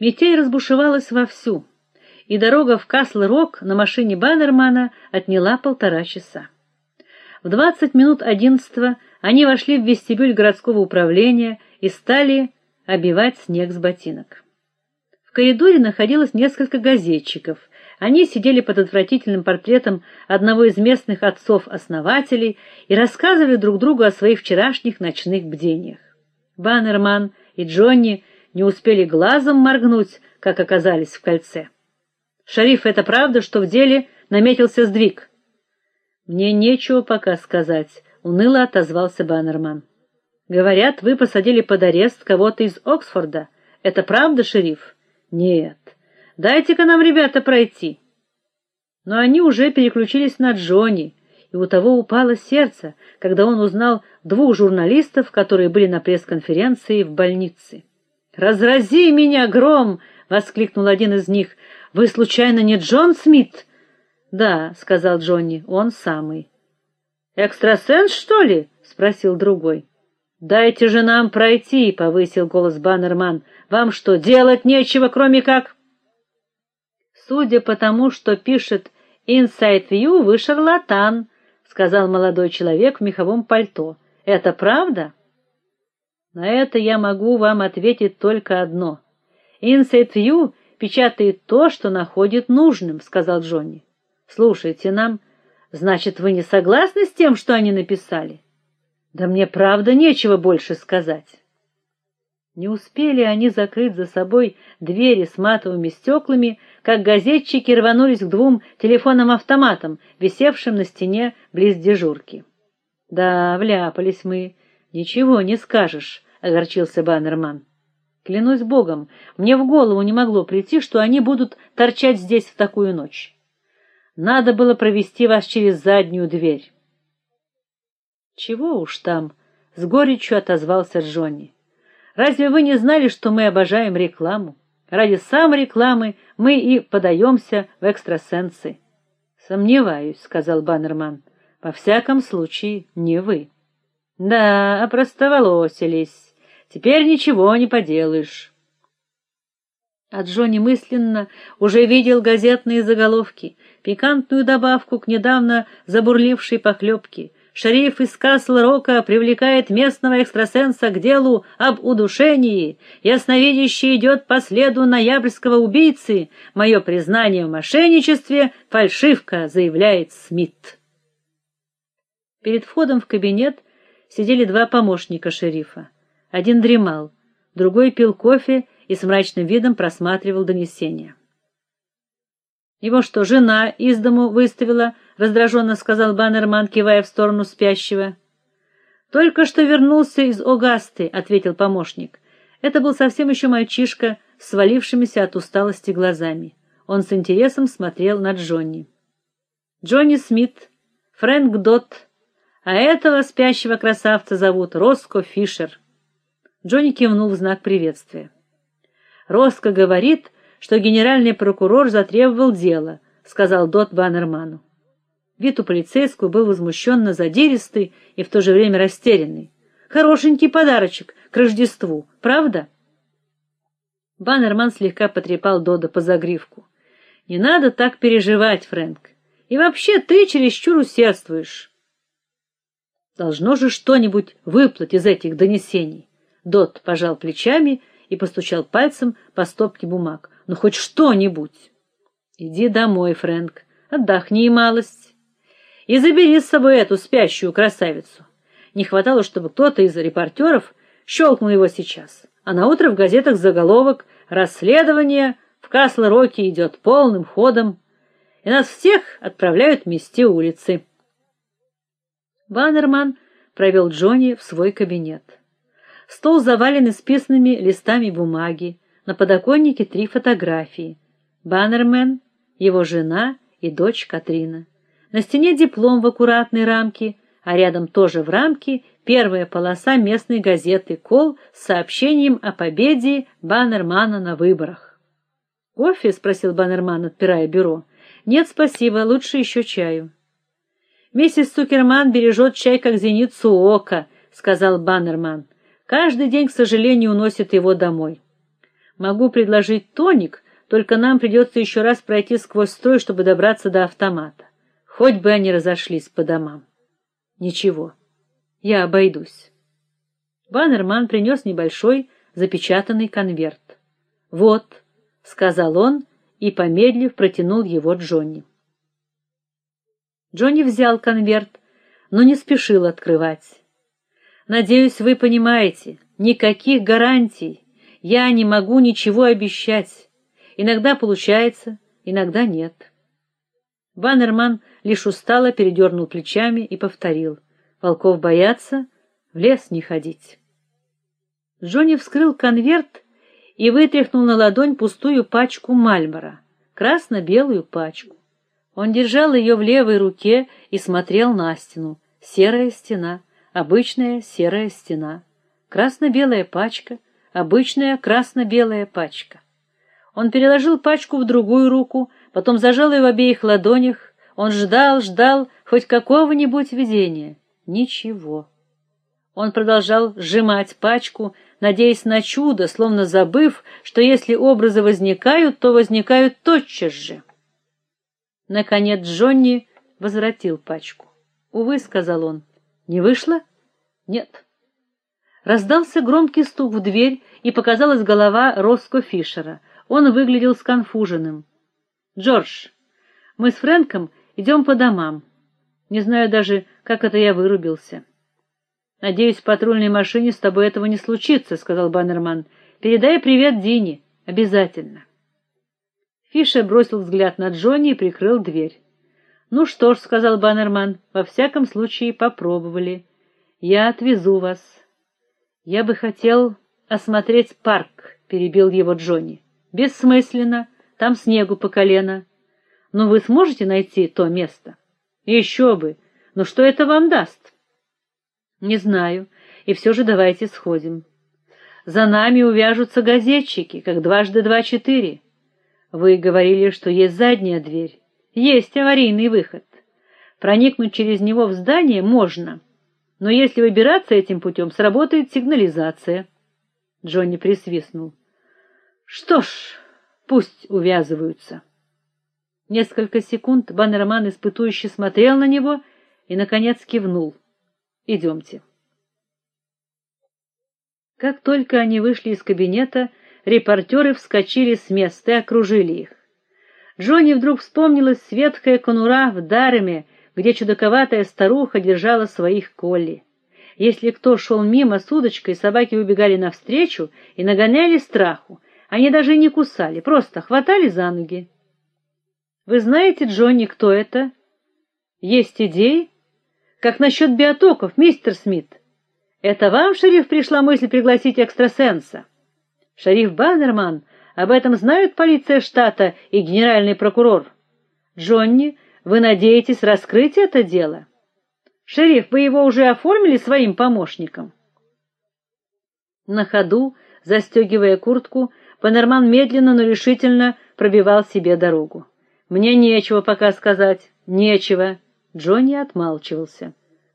Метель разбушевалась вовсю, и дорога в Касл-Рок на машине Баннермана отняла полтора часа. В двадцать минут одиннадцатого они вошли в вестибюль городского управления и стали обивать снег с ботинок. В коридоре находилось несколько газетчиков. Они сидели под отвратительным портретом одного из местных отцов-основателей и рассказывали друг другу о своих вчерашних ночных бдениях. Баннерман и Джонни не успели глазом моргнуть, как оказались в кольце. Шариф, это правда, что в деле наметился сдвиг? Мне нечего пока сказать, уныло отозвался Баннерман. Говорят, вы посадили под арест кого-то из Оксфорда. Это правда, шериф? Нет. Дайте-ка нам, ребята, пройти. Но они уже переключились на Джонни, и у того упало сердце, когда он узнал двух журналистов, которые были на пресс-конференции в больнице. "Разрази меня гром!" воскликнул один из них. "Вы случайно не Джон Смит?" "Да", сказал Джонни. "Он самый". "Экстрасенс, что ли?" спросил другой. "Дайте же нам пройти", повысил голос Баннерман. "Вам что, делать нечего, кроме как Судя по тому, что пишет Inside View, вы шарлатан, сказал молодой человек в меховом пальто. Это правда? На это я могу вам ответить только одно. Inside View печатает то, что находит нужным, сказал Джонни. Слушайте, нам, значит, вы не согласны с тем, что они написали? Да мне правда нечего больше сказать. Не успели они закрыть за собой двери с матовыми стеклами, как газетчики рванулись к двум телефонным автоматам, висевшим на стене близ дежурки. Да, вляпались мы. Ничего не скажешь, огорчился Баннерман. Клянусь богом, мне в голову не могло прийти, что они будут торчать здесь в такую ночь. Надо было провести вас через заднюю дверь. Чего уж там, с горечью отозвался Джонни. Разве вы не знали, что мы обожаем рекламу? Ради самой рекламы мы и подаемся в экстрасенсы. Сомневаюсь, сказал Баннерман. Во всяком случае, не вы. Да, опростоволосились. Теперь ничего не поделаешь. А Джонни мысленно уже видел газетные заголовки, пикантную добавку к недавно забурлившей похлебке. Шериф из Касл-Рока привлекает местного экстрасенса к делу об удушении. Ясновидящий идет по следу ноябрьского убийцы. Мое признание в мошенничестве фальшивка, заявляет Смит. Перед входом в кабинет сидели два помощника шерифа. Один дремал, другой пил кофе и с мрачным видом просматривал донесения. Его что, жена из дому выставила? раздраженно сказал Баннерман, кивая в сторону спящего. Только что вернулся из Огасты, ответил помощник. Это был совсем еще мальчишка с свалившимися от усталости глазами. Он с интересом смотрел на Джонни. Джонни Смит, Фрэнк Дот, а этого спящего красавца зовут Роско Фишер. Джонни кивнул в знак приветствия. Роско говорит, что генеральный прокурор затребовал дело, сказал Дот Баннерману. Вид у полицейского был возмущенно задиристый и в то же время растерянный. Хорошенький подарочек к Рождеству, правда? Баннерман слегка потрепал Дода по загривку. Не надо так переживать, Фрэнк. И вообще ты чересчур усердствуешь. Должно же что-нибудь выплыть из этих донесений. Дот пожал плечами и постучал пальцем по стопке бумаг. Ну хоть что-нибудь. Иди домой, Фрэнк. Отдохни малость и забери с собой эту спящую красавицу. Не хватало, чтобы кто-то из репортеров щелкнул его сейчас. А на утро в газетах заголовок: расследование в Касл-Роке идет полным ходом, и нас всех отправляют мести улицы. Баннерман провел Джонни в свой кабинет. Стол завален исписанными листами бумаги, на подоконнике три фотографии: Баннермен, его жена и дочь Катрина. На стене диплом в аккуратной рамке, а рядом тоже в рамке первая полоса местной газеты Кол с сообщением о победе Баннермана на выборах. "Кофе?" спросил Баннерман, отпирая бюро. "Нет, спасибо, лучше еще чаю". "Миссис Цукерман бережет чай как зеницу ока", сказал Баннерман. "Каждый день, к сожалению, уносит его домой. Могу предложить тоник, только нам придется еще раз пройти сквозь строй, чтобы добраться до автомата. Хоть бы они разошлись по домам. Ничего. Я обойдусь. Баннерман принес небольшой запечатанный конверт. "Вот", сказал он и помедлив протянул его Джонни. Джонни взял конверт, но не спешил открывать. Надеюсь, вы понимаете, никаких гарантий. Я не могу ничего обещать. Иногда получается, иногда нет. Баннерман лишь устало передернул плечами и повторил: "Волков боятся, в лес не ходить". Джонни вскрыл конверт и вытряхнул на ладонь пустую пачку Мальбора, красно-белую пачку. Он держал ее в левой руке и смотрел на стену. Серая стена, обычная серая стена. Красно-белая пачка, обычная красно-белая пачка. Он переложил пачку в другую руку, потом зажал ее в обеих ладонях. Он ждал, ждал хоть какого-нибудь видения. Ничего. Он продолжал сжимать пачку, надеясь на чудо, словно забыв, что если образы возникают, то возникают тотчас же. Наконец Джонни возвратил пачку. "Увы", сказал он. "Не вышло?" "Нет". Раздался громкий стук в дверь, и показалась голова Роско Фишера. Он выглядел сконфуженным. "Джордж, мы с Фрэнком идем по домам. Не знаю даже, как это я вырубился". Надеюсь, в патрульной машине с тобой этого не случится, сказал Баннерман. Передай привет Дине, обязательно. Фишер бросил взгляд на Джонни и прикрыл дверь. Ну что ж, сказал Баннерман, во всяком случае попробовали. Я отвезу вас. Я бы хотел осмотреть парк, перебил его Джонни. Бессмысленно, там снегу по колено. Но вы сможете найти то место? Еще бы. Но что это вам даст? Не знаю, и все же давайте сходим. За нами увяжутся газетчики, как дважды два четыре. Вы говорили, что есть задняя дверь. Есть аварийный выход. Проникнуть через него в здание можно, но если выбираться этим путем, сработает сигнализация. Джонни присвистнул. Что ж, пусть увязываются. Несколько секунд Баннерман испытующе смотрел на него и наконец кивнул. Идемте. Как только они вышли из кабинета, репортеры вскочили с места и окружили их. Джонни вдруг вспомнилась светкая конура в Дареме, где чудаковатая старуха держала своих колли. Если кто шел мимо с удочкой, собаки убегали навстречу и нагоняли страху. Они даже не кусали, просто хватали за ноги. Вы знаете, Джонни, кто это? Есть идеи? Как насчет биотоков, мистер Смит? Это вам, шериф, пришла мысль пригласить экстрасенса? Шериф Баннерман, об этом знают полиция штата и генеральный прокурор. Джонни, вы надеетесь раскрыть это дело? Шериф, вы его уже оформили своим помощником? На ходу, застегивая куртку, Баннерман медленно, но решительно пробивал себе дорогу. Мне нечего пока сказать, нечего. Джонни отмалчивался.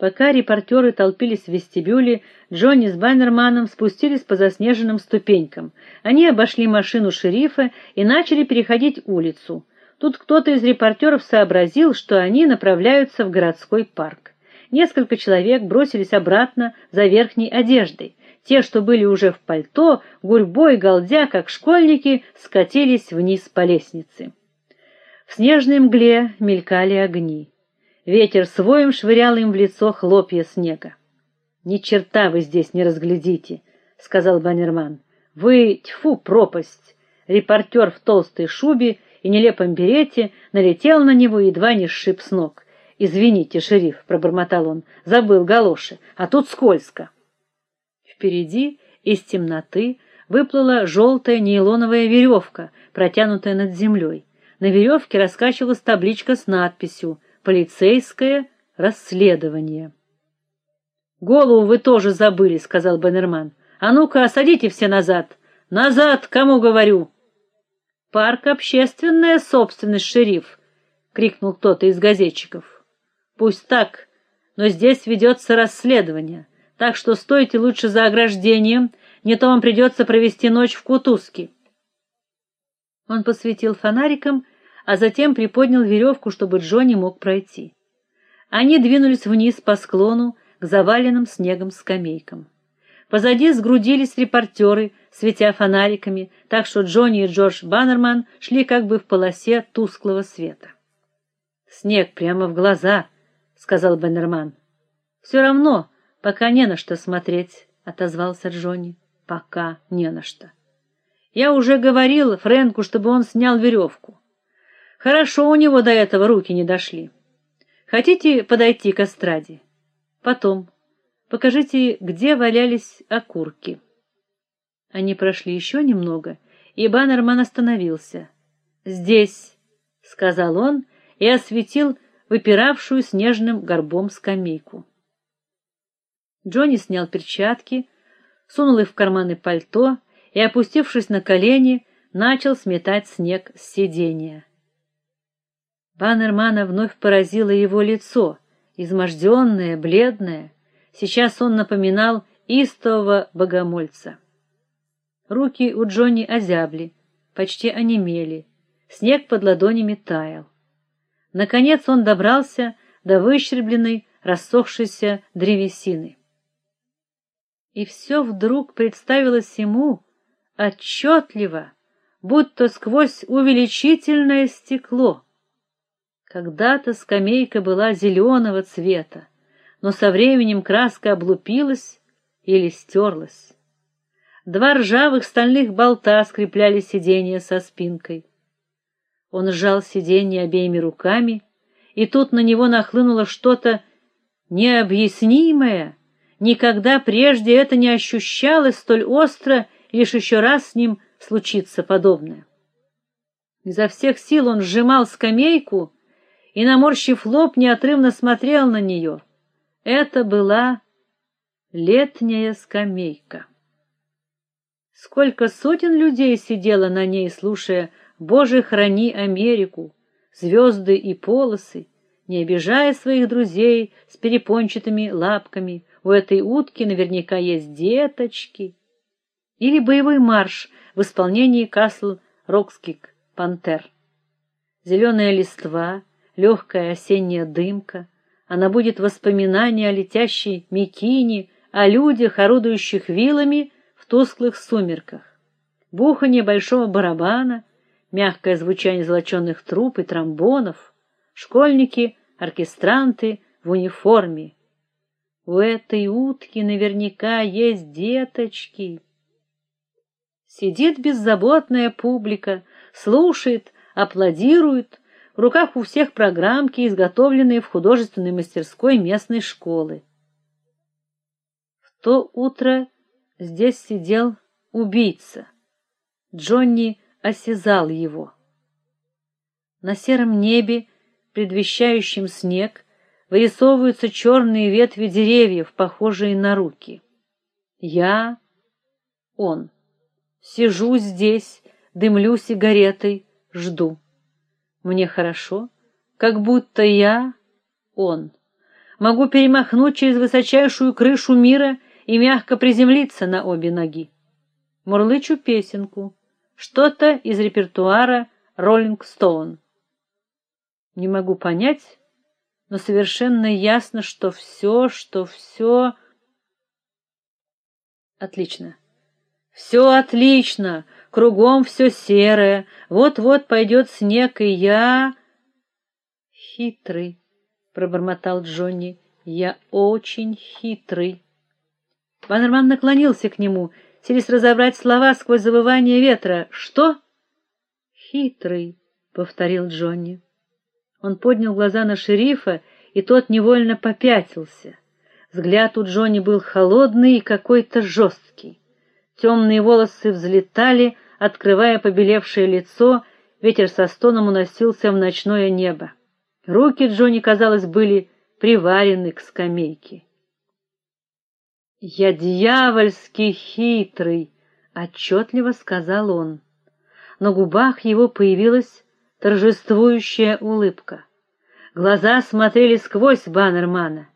Пока репортеры толпились в вестибюле, Джонни с Баннерманом спустились по заснеженным ступенькам. Они обошли машину шерифа и начали переходить улицу. Тут кто-то из репортеров сообразил, что они направляются в городской парк. Несколько человек бросились обратно за верхней одеждой. Те, что были уже в пальто, гурьбой галдя, как школьники, скатились вниз по лестнице. В снежной мгле мелькали огни. Ветер с воем швырял им в лицо хлопья снега. Ни черта вы здесь не разглядите, сказал Баннерман. Вы тьфу, пропасть. Репортер в толстой шубе и нелепом берете налетел на него едва не сшиб с ног. Извините, шериф, пробормотал он. Забыл галоши, а тут скользко. Впереди из темноты выплыла желтая нейлоновая веревка, протянутая над землей. На веревке раскачивалась табличка с надписью полицейское расследование. Голову вы тоже забыли, сказал Баннерман. А ну-ка, садите все назад. Назад, кому говорю? Парк общественная собственность, шериф, крикнул кто-то из газетчиков. Пусть так, но здесь ведется расследование. Так что стойте лучше за ограждением, не то вам придется провести ночь в кутузке. Он посветил фонариком, а затем приподнял веревку, чтобы Джонни мог пройти. Они двинулись вниз по склону к заваленным снегом скамейкам. Позади сгрудились репортеры, светя фонариками, так что Джонни и Джордж Баннерман шли как бы в полосе тусклого света. Снег прямо в глаза, сказал Баннерман. «Все равно, пока не на что смотреть, отозвался Джонни. Пока не на что. Я уже говорил Фрэнку, чтобы он снял веревку. Хорошо у него до этого руки не дошли. Хотите подойти к эстраде? Потом покажите, где валялись окурки. Они прошли еще немного, и Баннерман остановился. "Здесь", сказал он и осветил выпиравшую снежным горбом скамейку. Джонни снял перчатки, сунул их в карманы пальто и, опустившись на колени, начал сметать снег с сиденья. Баннермана вновь поразило его лицо, изможденное, бледное. Сейчас он напоминал истового богомольца. Руки у Джонни озябли, почти онемели. Снег под ладонями таял. Наконец он добрался до выщербленной, рассохшейся древесины. И все вдруг представилось ему отчетливо, будто сквозь увеличительное стекло. Когда-то скамейка была зеленого цвета, но со временем краска облупилась или стерлась. Два ржавых стальных болта скрепляли сиденье со спинкой. Он сжал сиденье обеими руками, и тут на него нахлынуло что-то необъяснимое. Никогда прежде это не ощущалось столь остро, лишь еще раз с ним случится подобное. Изо всех сил он сжимал скамейку, и, наморщив лоб, неотрывно смотрел на нее. Это была летняя скамейка. Сколько сотен людей сидело на ней, слушая «Боже, храни Америку», звезды и полосы, не обижая своих друзей с перепончатыми лапками. У этой утки наверняка есть деточки. Или боевой марш в исполнении Касл Рокскик Пантер. Зеленая листва, легкая осенняя дымка, она будет воспоминание о летящей Микине, о людях, орудующих вилами в тусклых сумерках. Бухание большого барабана, мягкое звучание золочёных труб и тромбонов, школьники, оркестранты в униформе. У этой утки наверняка есть деточки. Сидит беззаботная публика, слушает, аплодирует, в руках у всех программки, изготовленные в художественной мастерской местной школы. В то утро здесь сидел убийца. Джонни осязал его. На сером небе, предвещающем снег, вырисовываются черные ветви деревьев, похожие на руки. Я он сижу здесь, дымлю сигаретой, жду. Мне хорошо, как будто я он. Могу перемахнуть через высочайшую крышу мира и мягко приземлиться на обе ноги. Мурлычу песенку, что-то из репертуара Rolling Stone. Не могу понять, но совершенно ясно, что все, что все отлично. Все отлично, кругом все серое. Вот-вот пойдет снег, и я хитрый, пробормотал Джонни. Я очень хитрый. Баннерман наклонился к нему, селись разобрать слова сквозь завывание ветра. Что? Хитрый, повторил Джонни. Он поднял глаза на шерифа, и тот невольно попятился. Взгляд у Джонни был холодный и какой-то жесткий. Темные волосы взлетали, открывая побелевшее лицо, ветер со стоном уносился в ночное небо. Руки Джонни, казалось, были приварены к скамейке. "Я дьявольски хитрый", отчетливо сказал он. На губах его появилась торжествующая улыбка. Глаза смотрели сквозь Баннермана,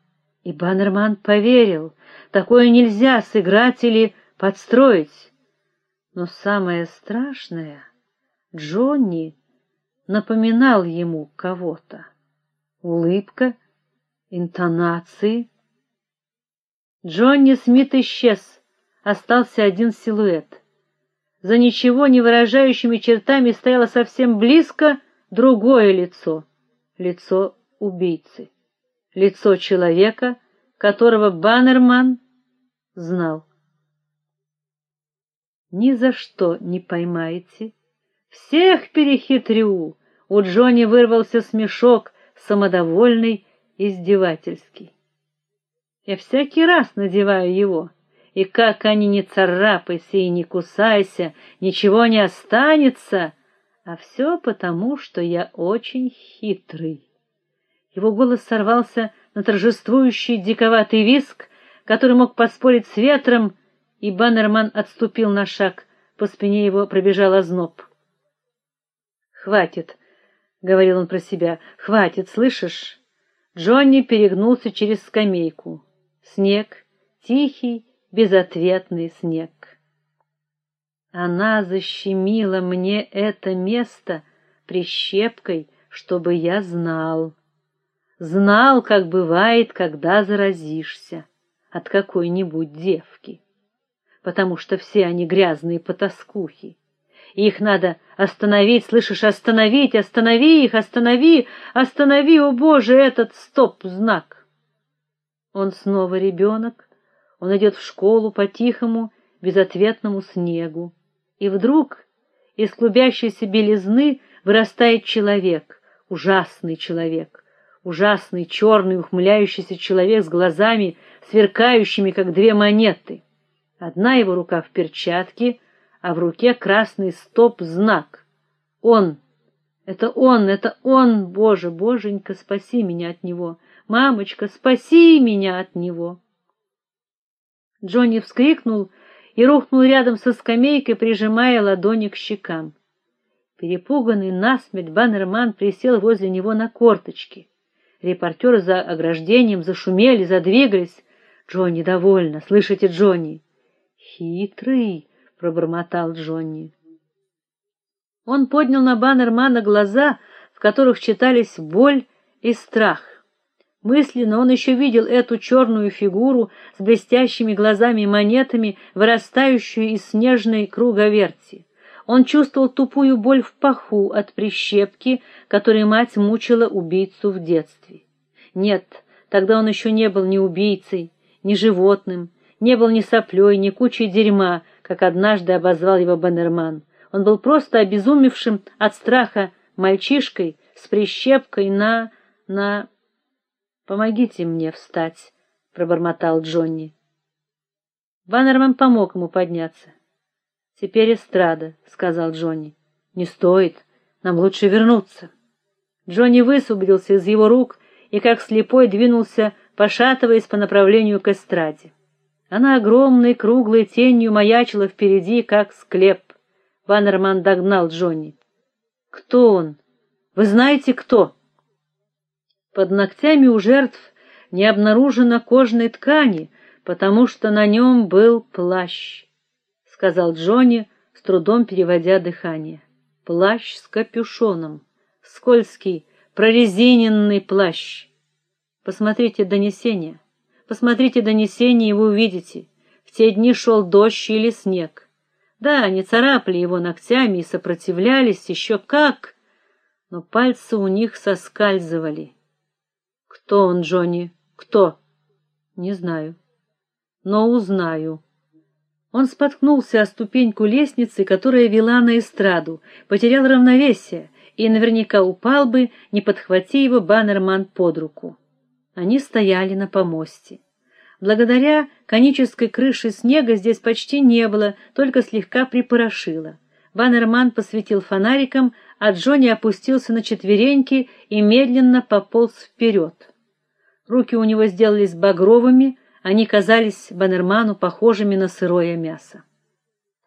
и Баннерман поверил, такое нельзя сыграть или подстроить. Но самое страшное, Джонни напоминал ему кого-то. Улыбка, интонации. Джонни Смит исчез, остался один силуэт. За ничего не выражающими чертами стояло совсем близко другое лицо, лицо убийцы, лицо человека, которого Баннерман знал. Ни за что не поймаете. Всех перехитрю. У Джонни вырвался смешок, самодовольный, издевательский. Я всякий раз надеваю его, и как они не царапайся и не кусайся, ничего не останется, а все потому, что я очень хитрый. Его голос сорвался на торжествующий диковатый виск, который мог поспорить с ветром, и Баннерман отступил на шаг, по спине его пробежал озноб. Хватит, говорил он про себя. Хватит, слышишь? Джонни перегнулся через скамейку. Снег, тихий, безответный снег. Она защемила мне это место прищепкой, чтобы я знал. Знал, как бывает, когда заразишься от какой-нибудь девки. Потому что все они грязные потаскухи. Их надо остановить, слышишь, остановить, останови их, останови, останови, о Боже, этот стоп-знак. Он снова ребенок, он идет в школу по тихому, безответному снегу. И вдруг из клубящейся белизны вырастает человек, ужасный человек, ужасный черный ухмыляющийся человек с глазами, сверкающими как две монеты. Одна его рука в перчатке, а в руке красный стоп-знак. Он, это он, это он, Боже, Боженька, спаси меня от него. Мамочка, спаси меня от него. Джонни вскрикнул и рухнул рядом со скамейкой, прижимая ладони к щекам. Перепуганный насмерть Баннерман присел возле него на корточки. Репортеры за ограждением зашумели, задвигались. Джонни довольно. Слышите, Джонни? Хитрый, пробормотал Джонни. Он поднял на Баннермана глаза, в которых читались боль и страх. Мысленно он еще видел эту черную фигуру с блестящими глазами и монетами, вырастающую из снежной круговерти. Он чувствовал тупую боль в паху от прищепки, которой мать мучила убийцу в детстве. Нет, тогда он еще не был ни убийцей, ни животным, не был ни соплей, ни кучей дерьма, как однажды обозвал его Баннерман. Он был просто обезумевшим от страха мальчишкой с прищепкой на на Помогите мне встать, пробормотал Джонни. Баннерман помог ему подняться. Теперь эстрада, сказал Джонни. Не стоит, нам лучше вернуться. Джонни высвободился из его рук и как слепой двинулся, пошатываясь по направлению к эстраде. Она огромной круглой тенью маячила впереди, как склеп. Баннерман догнал Джонни. Кто он? Вы знаете, кто? Под ногтями у жертв не обнаружено кожной ткани, потому что на нем был плащ, сказал Джонни, с трудом переводя дыхание. Плащ с капюшоном, скользкий, прорезиненный плащ. Посмотрите донесение. Посмотрите донесение, и вы увидите. В те дни шел дождь или снег. Да, они царапали его ногтями и сопротивлялись еще как, но пальцы у них соскальзывали. Кто он, Джонни? Кто? Не знаю. Но узнаю. Он споткнулся о ступеньку лестницы, которая вела на эстраду, потерял равновесие и наверняка упал бы, не подхвати его Баннерман под руку. Они стояли на помосте. Благодаря конической крыше снега здесь почти не было, только слегка припорошило. Баннерман посветил фонариком, а Джонни опустился на четвереньки и медленно пополз вперед. Руки у него сделались багровыми, они казались Баннерману похожими на сырое мясо.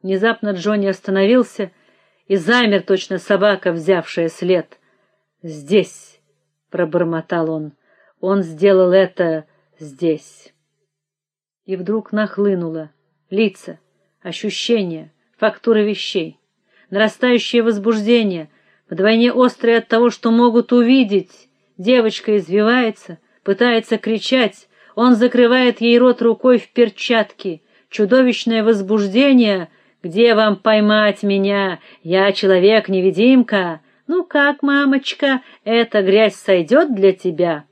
Внезапно Джонни остановился и замер, точно собака, взявшая след. "Здесь", пробормотал он. Он сделал это здесь. И вдруг нахлынуло лица, ощущения, фактура вещей. нарастающее возбуждение, вдвойне острое от того, что могут увидеть. Девочка извивается, пытается кричать, он закрывает ей рот рукой в перчатке. Чудовищное возбуждение. Где вам поймать меня? Я человек-невидимка. Ну как, мамочка, эта грязь сойдет для тебя?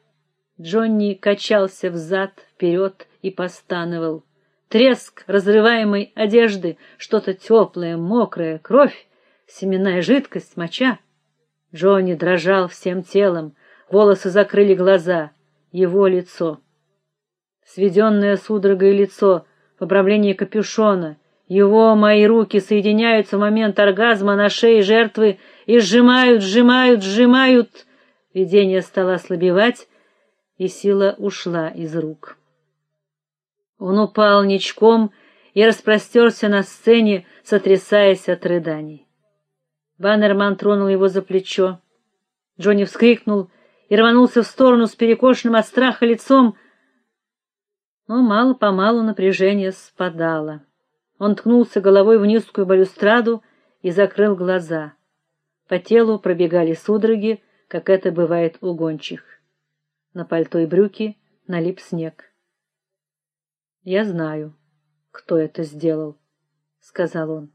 Джонни качался взад, вперед и постановал. Треск разрываемой одежды, что-то теплое, мокрое, кровь, семенная жидкость, моча. Джонни дрожал всем телом, волосы закрыли глаза, его лицо. Сведенное судорогой лицо, поправление капюшона, его мои руки соединяются в момент оргазма на шее жертвы и сжимают, сжимают, сжимают. Видение стало ослабевать, и сила ушла из рук. Он упал ничком и распростерся на сцене, сотрясаясь от рыданий. Баннерман тронул его за плечо. Джонни вскрикнул и рванулся в сторону с перекошенным от страха лицом, но мало-помалу напряжение спадало. Он ткнулся головой в низкую балюстраду и закрыл глаза. По телу пробегали судороги, как это бывает у гончих. На пальто и брюки налип снег. Я знаю, кто это сделал, сказал он.